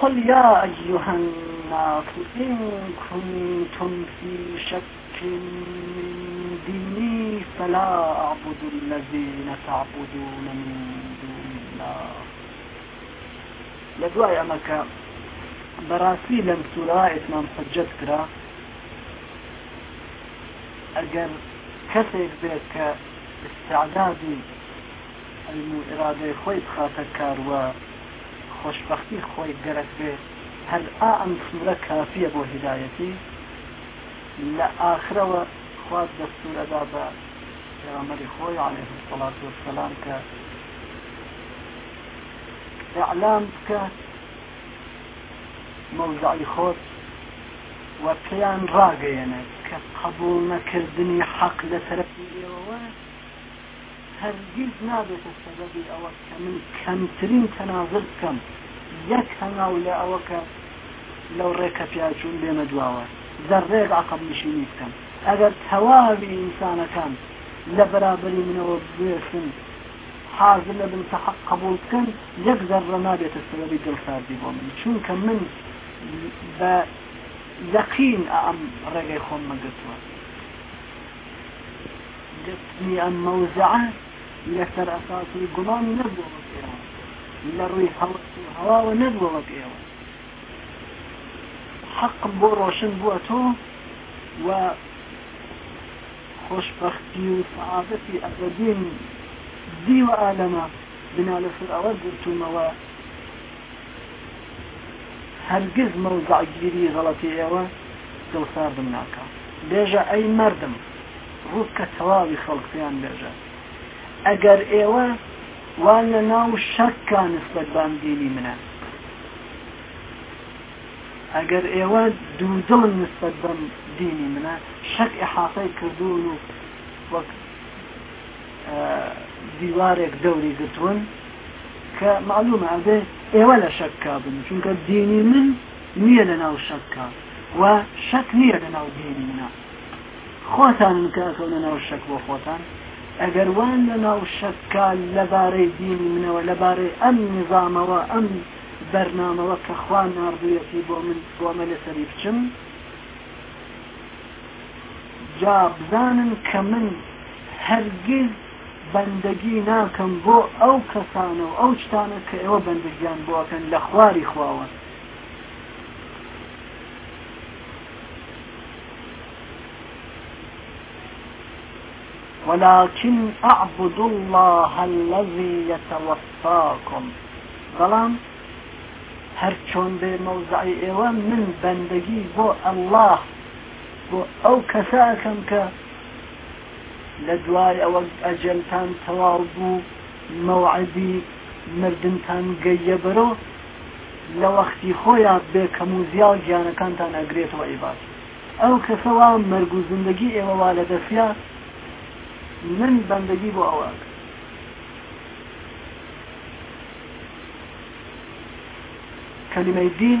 قل یا ایها الناس ان کنتم فی شک من دینی فلا اعبد الذین تعبدون من دون الله لە دوای ئەمە کە بەڕاستی لەم سوورە ئیتمام حجەت کرا ئەگەر کەسێک بێت کە استعدادی عیلم و ئیرادەی خۆی بخاتە کار و خۆشبەختی خۆی گەرەک بێ هەر ئا ئەم سورە کافیە بۆ هیدایەتی لە ئاخرەوە خوا دەستور ئەدا بە پێغەمبەری خۆی علیە الصلوة والسلام کە اعلام بکە مەوزعی خۆت و پێیان ڕاگەیەنێت کە قبول نەکردنی حەق لە تەرەفی ئێوەوە هەرگیز نابێتە سەبەبی ئەوە کە من کەمترین تەنازل بکەم یەک هەنگاو لە ئەوە کە لەو ڕێ کە پیا چووم بێمە دواوە زەڕێک عەقەب نشینی بکەم ئەگەر تەواوی ئینسانەکان لە بەرابەری منەوە بوێسن حازر نەبن کە حەق قبوڵ بکەن یەک زەڕە نابێتە سەبەبی دڵساردی بۆ من چونکە من بە یەقین ئەم ڕێگەی خۆم مەگرتووە گرتنی ئەم مەوزەعە لەسەر ئەساسی گومان نەبووە وەک ئێوە لە ڕووی هەڵس و هەواوە نەبووە وەک ئێوە حەق بۆ ڕۆشن بووە تۆ و خۆشبەختی و سەعادەتی ئەبدین دیوە ئالەمە بنا لەسەر ئەوە گرتومەوە هەرگیز مەوزەعگیری غەڵەتی ئێوە دڵساردم ناکا بێژە ئەی مەردم ڕووت کە تەواوی خەڵک پێیان بێژە ئەگەر ئێوە وا لە ناو شەککا نسبەت بام دینی منە ئەگەر ئێوە دوو دڵن نسبەت بەم دینی منە شەک ئحافەی کردوون و وەک دیوارێک دەوری گرتوون کە مەعلومە ئەبێ ئێوە لە شەککا بن چونکە دینی من نییە لە ناو شەککا و شەک نییە لە ناو دینی منە خۆتانن کە ئەکەونە ناو شەک بۆ خۆتان ئەگەر وان لە ناو شەککا لەبارەی دینی منەوە لەبارەی ئەم نظامەوە ئەم بەرنامەوە کە خوا ناردویەتی بۆ من بۆمە لەسەری بچم جا بزانن کە من هەرگیز بەندەگی ناکەم بۆ ئەو کەسانە و ئەو شتانە کە ئێوە بەندەگیان بۆ ئەکەن لە خواری خواوەند. ولكن اعبد الله الذي يتوفاكم بەڵام هەر چۆن بێ مەوزعی ئێوە من بەندەگی بۆ ئەلله بۆ ئەو کەساکەم کە لە دوای ئەوەگ ئەجەلتان تەواو بوو مەوعدی مردنتان گەییە بەرۆ لە وەختی خۆیا بێ کەم و زیا گیانەکانتان ئەگرێتەوە ئەی باس ئەو کەسە وا مەرگ و زندگی ئێوە وا لە دەسیا من بەندەگی بۆ ئەو ئەکەم کەلیمەی دین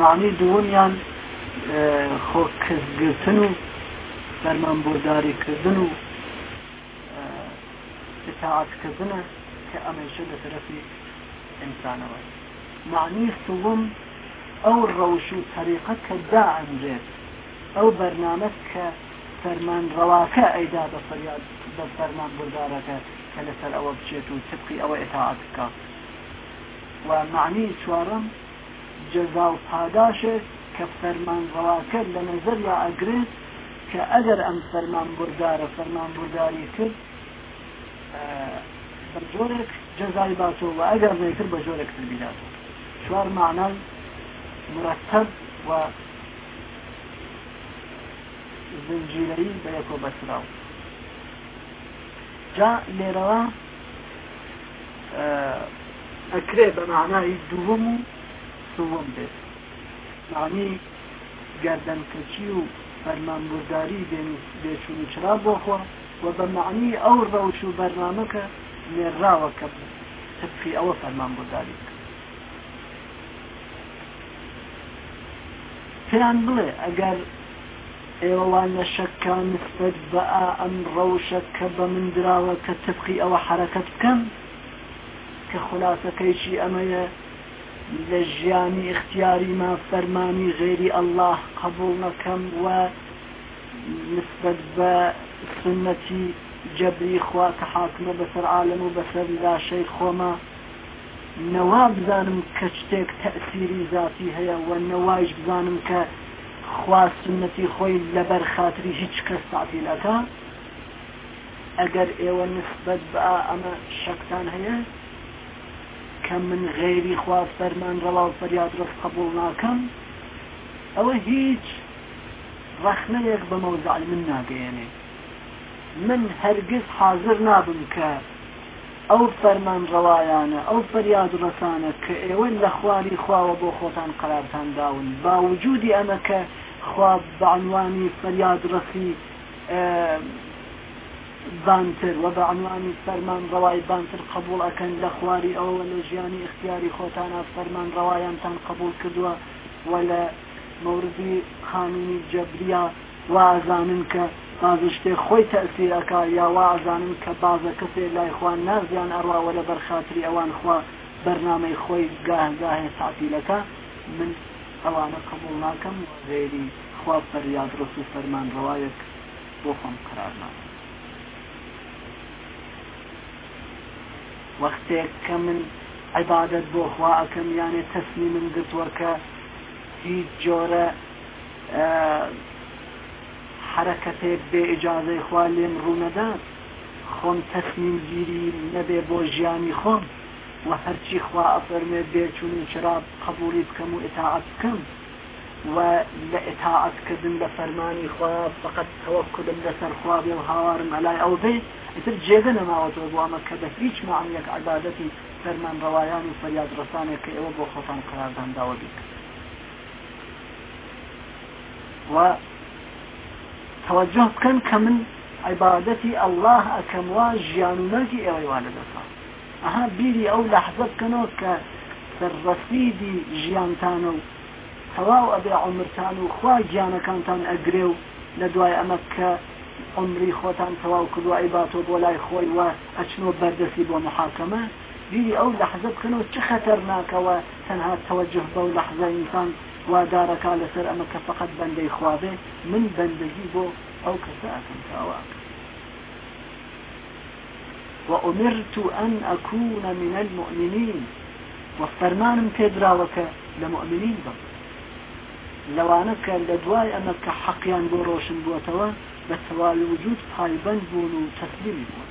معنی دووەمیان خۆ کەسگرتن و فەرمان بۆداری کردن و اطاعتکردنە کە ئەمەیشە لە تەرەفی ئینسانەوە معنی سوم ئەو ڕەوش و تەریقە کە دائەنرێت ئەو بەرنامە کە فەرمان ڕەواکە ئەیدا بە فەریاد بە فەرمان بردارەکە کە لەسەر ئەوە بچێت و تبقی ئەوە اطاعت بکات و مەعنی چوارەم، جەزا و پاداشێک کە فەرمانڕەواکەر لە نەزەریا ئەگرێت کە ئەگەر ئەم فەرمانبەردارە فەرمانبەرداری کرد بە جۆرێک جەزای باتەوە و ئەگەر نەیکرد بە جۆرێک تر بیداتەوە چوار معنای مرتب و زنجیرەی بە یەکۆ بەسراو جا لێرەوە ئەکرێ بە معنای دووەم و سووەم بێت معنی گەردەنکەچی و فەرمانبورداری بێچون و چرا بۆخوا و بە معنی ئەو ڕەوش و بەرنامەکە نێرراوە کە تبقی ئەوە فەرمانبورداری پێیان بڵێ ئەگەر ئێوە نەشەککە نسبەت بئ ئەم ڕەوشە کە بە من دراوە کە تەبقی ئەوە حەرەکەت بکەم کە خولاسەکەیشی ئەمەیە لە ژیانی ئیختیاریمە فەرمانی غەیری اللە قەبوڵ نەکەم و نسبەت بە سوننەتی جەبری خوا کە حاکمە بەسەر عالەم و بەسەر لاشەی خۆما نەوابزانم کە چتێک تەئسیری زاتی هەیە و نەوایش بزانم کە خوا سونەتی خۆی لەبەر خاتری هیچ کەس تەعتیل ئەکا ئەگەر ئێوە نسبەت بئ ئەمە شەکتان هەیە کە من غەیری خوا فەرمان ڕەوا و فەریاد ڕەس قەبوڵ ناکەم ئەوە هیچ ڕەخنەیەک بە مەوزەعی من ناگەیەنێ من هەرگیز حازر نابم کە ئەو فەرمانڕەوایانە، ئەو فەریادڕەسانە کە ئێوە لە خواری خواوە بۆ خۆتان قەرارتان داون، با وجودی ئەمە کە خوا بە عنوانی فەریادڕەسی بانتر وە بە عنوانی فەرمانڕەوای بانتر قەبوڵ ئەکەن لە خواری ئەوەوە لە ژیانی ئیختیاری خۆتانا فەرمانڕەوایانتان قەبوڵ کردووە و لە مەوردی قانونی جەبریە وا ئەزانن کە بازە شتێ خۆی تەئسیر ئەکا یا وا ئەزانن کە بازە کەسێ لای خوا نازیان ئەڕا وە لەبەر خاتری ئەوان خوا بەرنامەی خۆی گاه گاهێ تەعتیل ئەکا من ئەوانە قبوڵ ناکەم وە غەیری خوا فەریاد ڕەس و فەرمان ڕەوایەک بۆ خۆم قەرار نادەم وەختێک کە من عیبادەت بۆ خوا ئەکەم یانێ تەسلیمم گرتوە کە هیچ جۆرە حەرەکەتێک بێ ئیجازەی خوا لێم ڕوونەدات خۆم تەسمیم گیری نەبێ بۆ ژیانی خۆم و هەرچی خوا ئەفەرمێ بێ چون و چرا قەبوڵی بکەم و ئیتاعەت بکەم و لە ئیتاعەت کردن بە فەرمانی خوا فقط تەوەکولم لەسەر خوا بێ و هاوارم ئەلای ئەو بێ ئیتر جێگە نەماوەتەوە بۆ ئەمە کە بە هیچ مەعنیەک عەبادەتی فەرمانڕەوایان و فەریادڕەسانێک کە ئێوە بۆ خۆتان قەراردان داوە بیکەن و تەوەجوه بکەن کە من عیبادەتی اللە ئەکەم و ژیان و مەرگی ئێوەی وا لەدەسە ئەها بیری ئەو لەحزە بکەنەوە کە سەر ڕەسیدی ژیانتانە و تەواو ئەبێ عمرتان و خوا گیانەکانتان ئەگرێ و لە دوای ئەمە کە عمری خۆتان تەواو کردوە ئەی باتۆ بۆ لای خۆی وە ئەچنۆ بەردەسی بۆ محاکەمە بیری ئەو لەحزە بکەنەوە چ خەتەرناکە وە تەنها تەوەجوه بەو لەحزە ئینسان وادارەکا لەسەر ئەمە کە فەقەت بەندەی خوا بێ من بەندەگی بۆ ئەو کەسە ئەکەم کە ئەوە ئەکا و امرت ان اکون من المؤمنین و فەرمانم پێدراوە کە لە مؤمنین بم لەوانە کە لە دوای ئەمە کە حەقیان بۆ ڕۆشن بووەتەوە بە تەواوی وجود پایبەند بوون و تەسلیمی بوون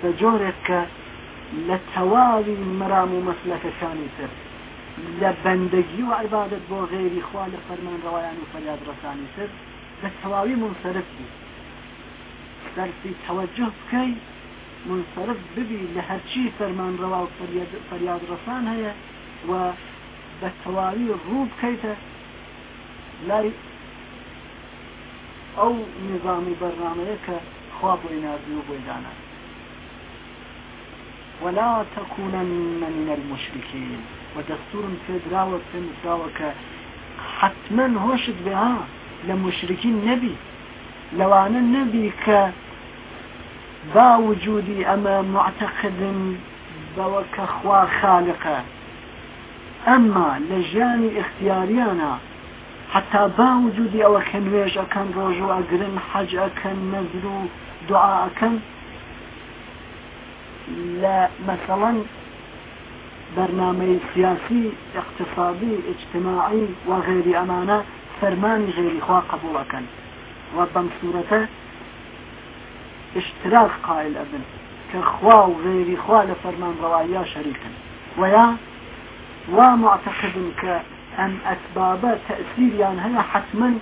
بە جۆرێک کە لە تەواوی مەرام و مەسلەکەکانی تر، لە بەندەگی و عیبادەت بۆ غەیری خوا لە فەرمانرەوایان و فەریادڕەسانی تر، بە تەواوی مونسەرف بی. سەرفی تەوەجوه بکەی، مونسەرف ببی لە هەرچی فەرمانرەوا و فەریادڕەسان هەیە و بە تەواوی ڕوو بکەیتە لای، ئەو نیزام و بەرنامەیە کە خوا بۆی ناردووی و بۆی داناوی. ولا تکونن من المشرکین و دەستورم پێ دراوە پێم وتراوە کە حەتمەن هۆشت بێ ها لە مشرکین نەبی لەوانە نەبی کە با وجودی ئەمە معتەقدن بەوە کە خوا خالقە ئەمما لە ژیانی ئختیاریانە حەتا با وجودی ئەوە کە نوێژ ئەکەن ڕۆژوو ئەگرن حەج ئەکەن نەزر و دوعا ئەکەن لە مەسەڵەن بەرنامەی سیاسی اقتصادی اجتماعی و غێری ئەمانە فەرمانی غێری خوا قبول ئەکەن و بەم سوورەتە اشتراک قائل ئەبن کە خوا و غێری خوا لە فەرمان ڕەواییا شەریکن وەیە وا معتەقدن کە ئەم ئەسبابە تەئسیریان هەیە حەتمەن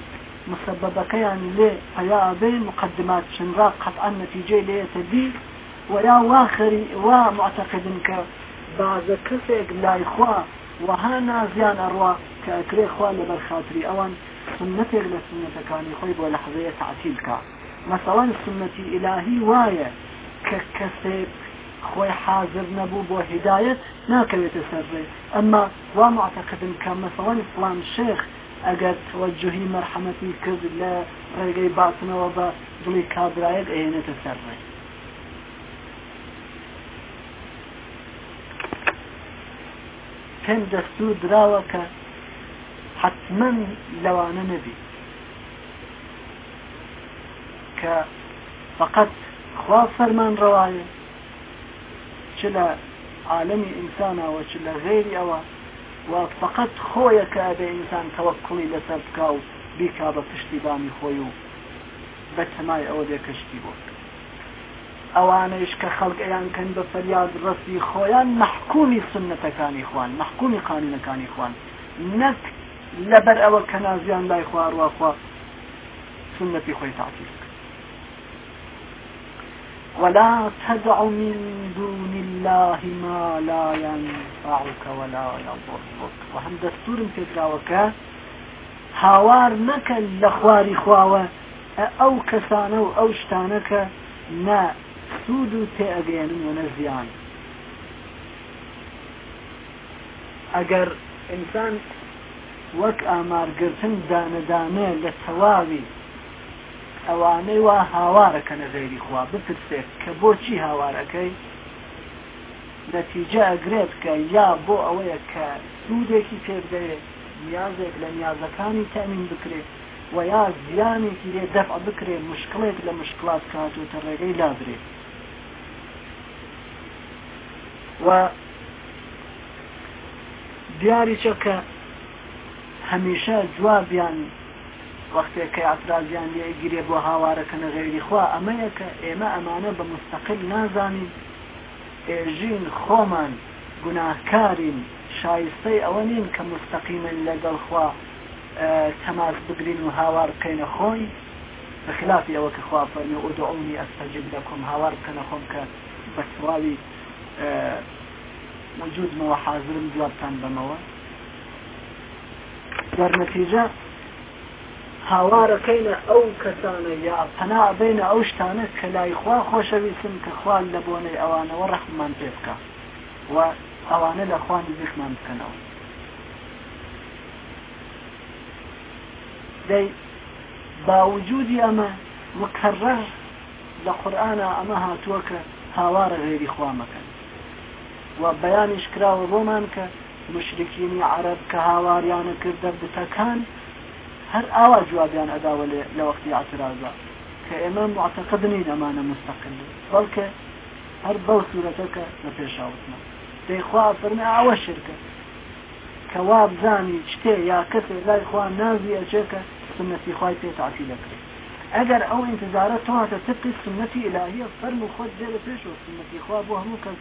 موسەبەبەکەیان لێ پەیا ئەبێ موقەدمات چنراق قەتعەن نەتیجەی لێ یەتە دی وەیا وا خەری وا موعتەقدن کە بازە کەسێک لای خوا وەها نازیان ئەڕوا کە ئەکرێ خوا لەبەر خاتری ئەوان سوننەتێک لە سوننەتەکانی خۆی بۆ لەحزەیە تەعتیل کا مەسەڵەن سوننەتی ئیلاهی وایە کە کەسێک خۆی حازر نەبوو بۆ هیدایەت ناکەوێتە سەر ڕێ ئەمما وا معتقدن کە مەسەڵەن فڵان شێخ ئەگەر تەوەجوهی مەرحەمەتی کرد لە ڕێگەی باسنەوە بە دڵی کابرایەک ئەهێنێتە سەر ڕێ. پێم دەستور دراوە کە حتمەن لەوانە نەبیت کە فقط خوا فەرمان ڕەوایە چ لە عالەمی ئینسانا و چ لە غەیری ئەوە و فەقەت خۆیە کە ئەبێ ئینسان تەوەککوڵی لەسەر بکا و بیکا بە پشتیبانی خۆی و بە تەمای ئەوە بێ کە شتی بۆ بکا ئەوانەیش کە خەڵک ئەیان کەن بە فەریاد ڕەسی خۆیان مەحکومی سنەتەکانی خوان مەحکومی قانونەکانی خوان نەک لەبەر ئەوە کە نازیان لای خواڕواخوا سنەتی خۆی تعتیل ولا تدع من دون الله ما لا ينفعك ولا يضرك و هەم دەستورم پێدراوەکە هاوار نەکە لە خواری خواوە ئەو کەسانە و ئەو شتانەکە نە سوود و تێئەگەێنن و نە زیان ئەگەر ئینسان وەک ئامارگرتن دانەدانە لە تەواوی ئەوانەی وا هاوار ئەکەنە غەیری خوا بپرسێ کە بۆچی هاوار ئەکەی نەتیجە ئەگرێت کە یا بۆ ئەوەیە کە سوودێکی پێ بدەێ نیازێک لە نیازەکانی تامین بکرێت و یا زیانێکی لێ دەف بکرێت مشکڵێک لە مشکلات کاتوتە ڕێگەی لابرێت و دیاری چەکە هەمیشە جوابیان وەختێ کە ئیعترازیان لێ ئەگیرێ بۆ هاوارەکەنە غەیری خوا ئەمەیە کە ئێمە ئەمانە بە موستەقیل نازانین ئێژین خۆمان گوناهکارین شایستەی ئەوە نین کە موستەقیمەن لە گەڵ خوا تەماس بگرین و هاوار بکەینە خۆی بەخلافی ئەوە کە خوا فەرمی ئودعونی ئەستەجیب لەکم هاوار بکەنە خۆم کە بە تەواوی وجودمەوە حازرم جوابتان بەمەوە دەرنەتیجە هاوارەکەینە ئەو کەسانە یا پەنا بینە ئەو شتانە کە لای خوا خۆشەویستن کە خوان لە بۆنەی ئەوانەوە ڕەحممان پێ بکە و ئەوانە لە خوان زیخمان بکەنەوە دەی باوجودی ئەمە مکەڕەر لە قورآە ئەمە هاتووە کە هاوارە غێری خوامەکەن و بەیانیش کراوە بۆمان کە موشریکینی عەرەب کە هاواریان ئەکردە بتەکان هەر ئاوا جوابیان ئەدا وەلێ لە وەختی ئیعترازا کە ئێمە موعتەقد نین ئەمانە موستەقلین بەڵکە هەر بەو سورەتە کە لە پێشا وتمان دەی خوا فەرمی ئەوە شرکە کە وابزانی شتێ یا کەسێ لای خوا نازی ئەچێ کە سنەتی خوای پێ تعتی دەکرێت ئەگەر ئەو ئینتزارە تۆهاتە تبقی سنەتی ئیلاهیە فەرم و خۆت دێ لە پێشەوە سنەتی خوا بۆ هەموو کەس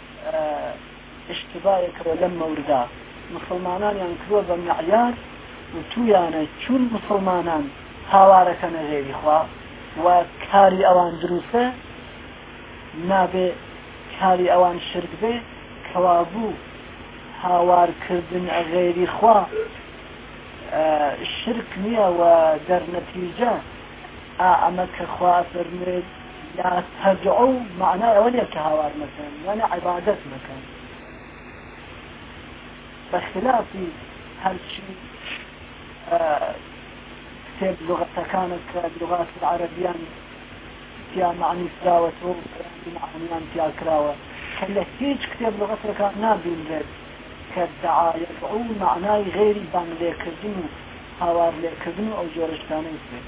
ئیشتبایە کەوە لەم مەوردا موسڵمانانیان کروە بە مەعیار وتویانە چون موسڵمانان هاوارەکە نەژێوی خوا و کاری ئەوان دروستە نابێ کاری ئەوان شرک بێ کەوابوو هاوارکردن ئەغێری خوا شرک نییە و دەرنەتیجە ئا ئەمە کە خوا فەرمێت لا تدعو مەعنای ئەوە نیە کە هاوار مەکەن یانێ عیبادەت مەکەن بە خلافی هەرچی کتێب لغەتەکانە کە لغات عەرەبیان تیا معنی کراوەتەوە معنیان تیا کراوە کە لە هیچ کتێب لغەتەکان نابینرێت کە دعایەت ئەو معنای غێری بانگ لێکردن و هاوار لێکردن و ئەو جۆرەشتانەی بێت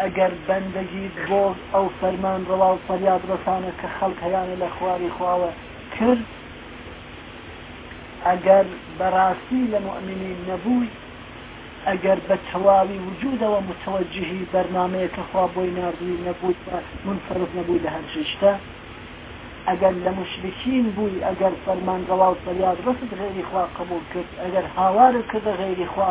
ئەگەر بەندەگیت بۆ ئەو فەرمانڕەوا و فەریادڕەسانە کە خەڵک هەیانە لە خواری خواوە کرد، ئەگەر بە ڕاستی لە موئمنین نەبووی، ئەگەر بە تەواوی وجودەوە متوجهی بەرنامەیە کە خوا بۆی ناردووی نەبووی و منصرف نەبووی لە هەر جشتە، ئەگەر لە مشرکین بووی، ئەگەر فەرمانڕەوا و فەریادڕەست غەیری خوا قبوڵ کرد، ئەگەر هاوارت کردە غەیری خوا،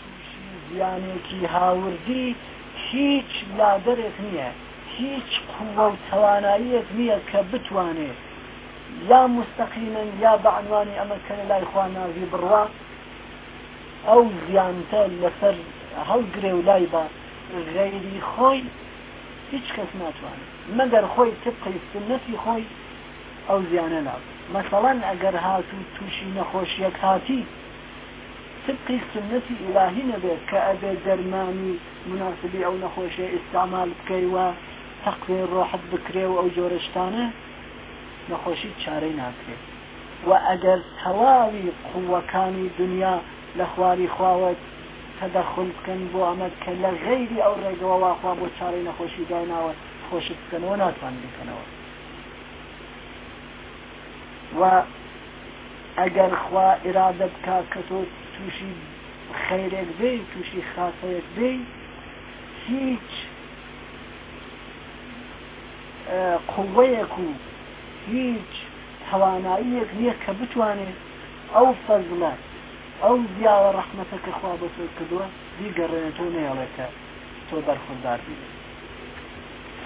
تووشی زیانێکی هاوردی هیچ لادەرێک نییە، هیچ قووە و تواناییەک نییە کە بتوانێ یا موستەقیمەن یا بە عەنوانی ئەمە کە لە لای خوا نازی بڕوا ئەو زیانتە لە سەر هەڵگرێ و لای با، غەیری خۆی هیچ کەس ناتوانێ مەگەر خۆی تبقی سوننەتی خۆی ئەو زیانە لا بڕی، مەسەڵەن ئەگەر هاتوویت تووشی نەخۆشییەک هاتیت، سبقی سونەتی ئیلاهی نەبێت کە ئەبێ دەرمانی موناسبی ئەو نەخۆشیە ئیستعمال بکەی و تەقویەی ڕۆحت بکرێ و ئەو جۆرە شتانە نەخۆشیت چارەی ناکرێ و ئەگەر تەواوی قووەکانی دنیا لە خواری خواوە تەدەخل بکەن بۆ ئەمە کە لە غەیری ئەو ڕێگەوە واخوا بۆ چارەی نەخۆشی دایناوە خۆشت بکەنەوە ناتوان بکەنەوە و ئەگەر خوا ئیرادە بکا کە تۆ تووشی خەیرێک بی و تووشی خاسەیەک بی هیچ قوەیەک و هیچ تواناییەک نییە کە بتوانێ ئەو فەزلە ئەو زیاوە ڕەحمەتە کە خوا بۆ تۆی کردووە بیگەڕێنێت تۆ نەیەڵێ کە تۆ بەرخوردار بی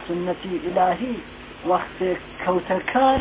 سنەتی ئیلاهی وەختێک کەوتە کار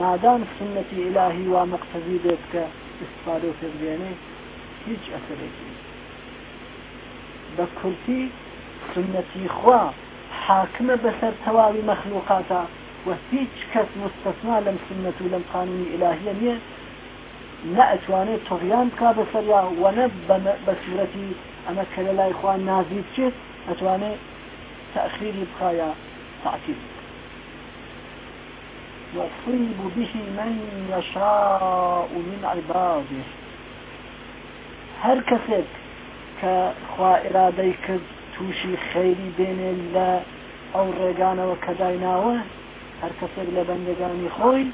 مادام سوننەتی ئیلاهی وا موقتەزی بێت کە ئیستفادە و پێکدێنەی هیچ ئەسەرێکی نیە. بە کورتی سوننەتی خوا حاکمە بەسەر تەواوی مەخلوقاتا و هیچ کەس موستەسنا لەم سوننەت و لەم قانونی ئیلاهیە نیە نە ئەتوانێت تۆغیان بکا بەسەریا و نە بە سورەتی ئەمە کە لە لای خوا نازی بچێت ئەتوانێت تەخیری بخایە تعتیل یصیب به من یشاء من عباده هەر کەسێک کە خوا ئرادەی کرد تووشی خەیری بێنێ لە ئەو ڕێگانەوە کە دایناوە هەر کەسێک لە بەندەگانی خۆی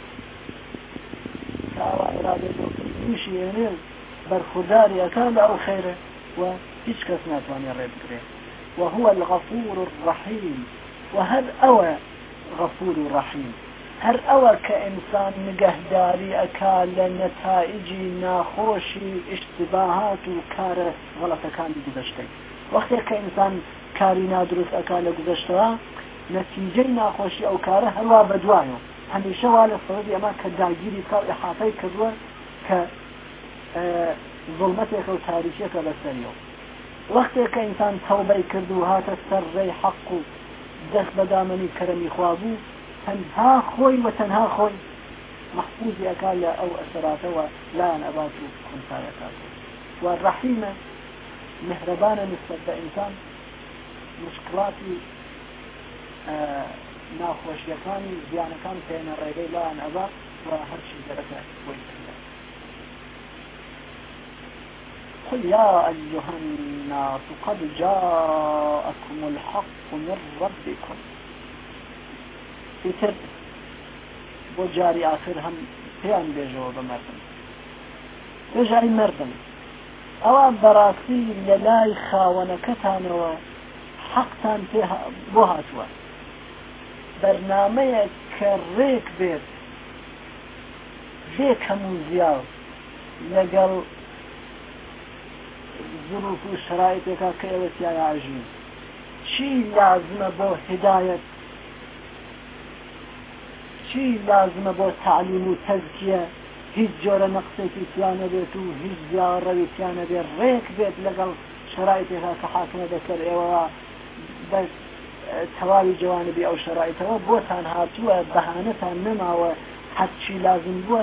کاوا ئرادەی بۆ کرد تووشی ئێنێ بەرخورداری ئەکان لە ئەو خەیرە و هیچ کەس ناتوانێت ڕێ بگرێت وهو الغفور الرحیم و هەر ئەوە غفور و رحیم هەر ئەوە کە ئینسان نگەهداری ئەکا لە نەتائیجی ناخۆشی ئیشتباهات و کارە غەڵەتەکانی گوزەشتەی وەختێک کە ئینسان کاری نادروست ئەکا لە گوزەشتەوە نەتیجەی ناخۆشی ئەو کارە هەروا بەدوایە و هەمیشە وا لە سەبەبی ئەمە کە داگیری بکا و ئیحاتەی کردووە کە زوڵمەتێکە و تاریکیەکە بەسەریەوە وەختێک کە ئینسان تەوبەی کرد و هاتە سەر رێی حەق و دەست بە دامەنی کەرەمی خوا بوو تەنها خۆی و تەنها خۆی مەحفوزی ئەکا لە ئەو ئەسەراتەوە لایان ئەبات و کۆنسایەکات و ڕەحیمە مهرەبانە نسبەت بە ئینسان مشکلاتی ناخۆشیەکانی زیانەکان پێێنە ڕێگەی لایان ئەبا و هەرچی دەرەکە بۆی قل یا ایها الناس قد جاءکم الحق من ربکم ئیتر بۆ جاری ئاخر هەم پێیان بێژەوە بە مردم بێژای مردم ئەوە بەڕاستی لە لای خاوەنەکەتانەوە حەقتان پێ بۆ هاتووە بەرنمەیە کە ڕێک بێت بێ کەم و زیاوە لەگەڵ زروف و شەرایتێکا کە ئێوە تیایا ئەژین چی لازمە بۆ هدایەت چی لازمە بۆ تعلیم و تەزکیە هیچ جۆرە نەقسێکی تیانە بێت و هیچ زیاڕەوی تیانە بێت ڕێک بێت لەگەڵ شەرایتێکا کە حاکمە بەسەر ئێوە بەس تەواوی جوانبی ئەو شەرایتەوە بۆتان هاتووە بەهانەتان نەماوە هەرچی لازم بووە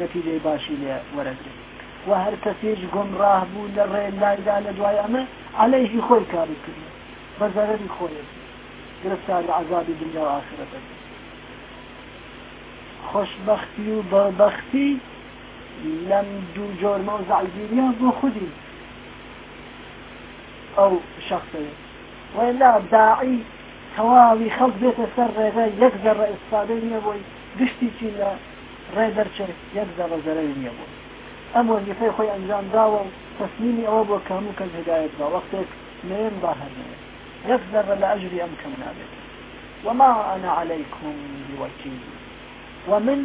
نەتیجەی باشی لێ وەرەگرن وە هەر کەسیش گومڕاه بوو لە ڕێ لایدا لە دوای ئەمە عەلەیهی خۆی کاری کردوە بە زەرەری خۆیەتی گرفتاری عەزابی دنیا و ئاخرەتە خۆشبەختی و بەبەختی لەم دوو جۆر مەوزعگیریان بۆ خودی ئەو شخصەیە ولا داعی تەواوی خەڵک بێتە سەر ڕێگە یەک زەڕە ئستادە نیە بۆی گشتی چی لە ڕێبەر چرک یەک زەڕە زەرەری نیە بۆی ئەم وەزیفەی خۆی ئەنجام داوە و تەسلیمی ئەوە بوە کە هەموو کەس هیدایەت بە وەختێک نەیەم با هەر نەیەم یەک زەڕە لە ئەژری ئەم کەم نابێت وما انا علیکم بوکیل و من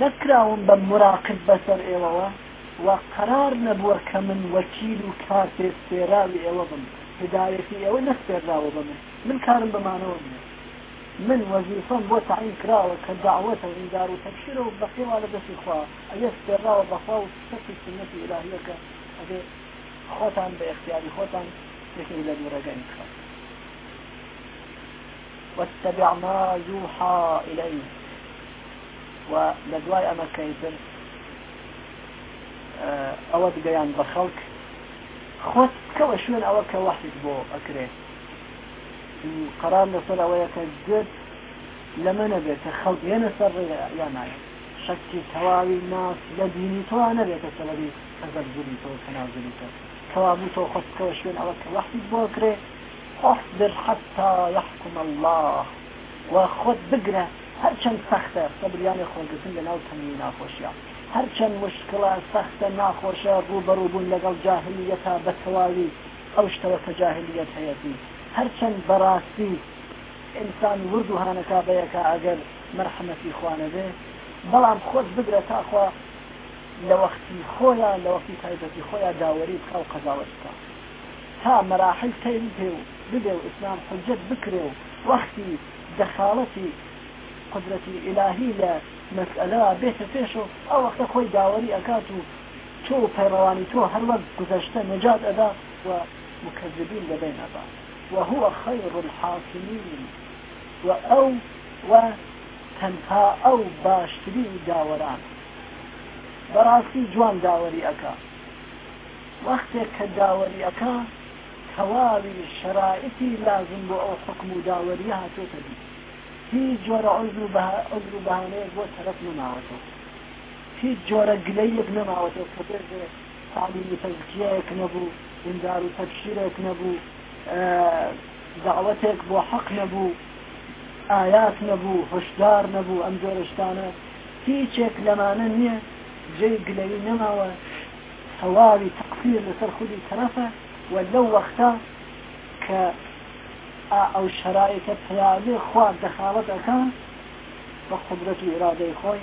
نەکراوم بە مراقب بەسەر ئێوەوە و قەرار نەبووە کە من وەکیل و کارتێ سێراوی ئێوە بم هدایەتی ئێوە نەسێراوە بە من من کارم بەمانەوە نیە من وەزیفەم بۆ تەعین کراوە کە دەعوەتە و ئینذار و تەبشیرە و بەقیە وا لەدەستی خوایە ئەوێ سپێرراوە بەخوا و شەرت و سوننەتی ئیلاهیە کە ئەبێ خۆتان بە ئیختیاری خۆتان یەکێک لە دوو ڕێگا ئینتخاب واتبع ما یوحا ئیلەیک و لە دوای ئەمە کەیتر ئەوە دگەیان بە خەڵک خۆت کەوە شوێن ئەوە کە وەحید بۆ ئەکرێت قرار لەسەر ئەوەیە کە گوێت لەمە نەبێت کە خەڵک هێنە سەر یا نایە شەکی تەواوی ناس لە دینی تۆ نەبێت کە سەبەبی حەزەر زلی تۆ کەناو زلی تۆ کەوا بوو تۆ خۆستکەوە شوێن ئەوە کە وەحید بۆ کرێ اصبر حتى يحكم الله وخود بگرە هەرچەند سەختە سەبریانە خۆگرتن لە ناو تەنگی ناخۆشیە هەرچەند مشکڵە سەختە ناخۆشە ڕوبەڕوبوون لەگەڵ جاهلیە تا بەتەواوی ئەو شتەوە کە جاهلیەت هەیەتی هەرچەند بەڕاستی ئینسان ورد و هانەکا بەیەکا ئەگەر مەرحەمەتی خوا نەبێ بەڵام خۆت بگرە تاخوا لە وەختی خۆیا لە وەختی تایبەتی خۆیا داوەری بکا و قەزاوەت بکا تا مەراحل تەی بپێ و ببێ و ئیسلام حجەت بکرێ و وەختی دەخاڵەتی قدرەتی ئیلاهی لە مەسئەلەوە بێتە پێشەوە ئەو وەختە خۆی داوەری ئەکات و تۆ و پەیڕەوانی تۆ هەر وەک گوزەشتە نەجات ئەدا و موکەزبین لە بەین ئەبا و هو خیر الحاکمین و ئەو و تەنها ئەو باشترین داوەران بەڕاستی جوان داوەری ئەکا وەختێک کە داوەری ئەکا تەواوی شەرائتی لازم بۆ ئەو حکم و داوەریە هاتێتە دی هیچ جۆرە عزر و بەهانەیەک بۆ تەرەف نەماوەتەوە هیچ جۆرە گلەییەک نەماوەتەوە کە بێژێ تەعلیم و تەزکیەیەک نەبوو، ئینزار و تەبشیرێک نەبوو، دەعوەتێک بۆ حەق نەبوو، ئایات نەبوو، هۆشدار نەبوو، ئەم جۆرە شتانە هیچێک لەمانە نییە، جێی گلەیی نەماوە، تەواوی تەقسیر لەسەر خودی تەرەفە و لەو وەختە کە ئا ئەو شەرایتە پەیاوێ خوا دەخاڵەت ئەکا بە قودرەت و ئیرادەی خۆی،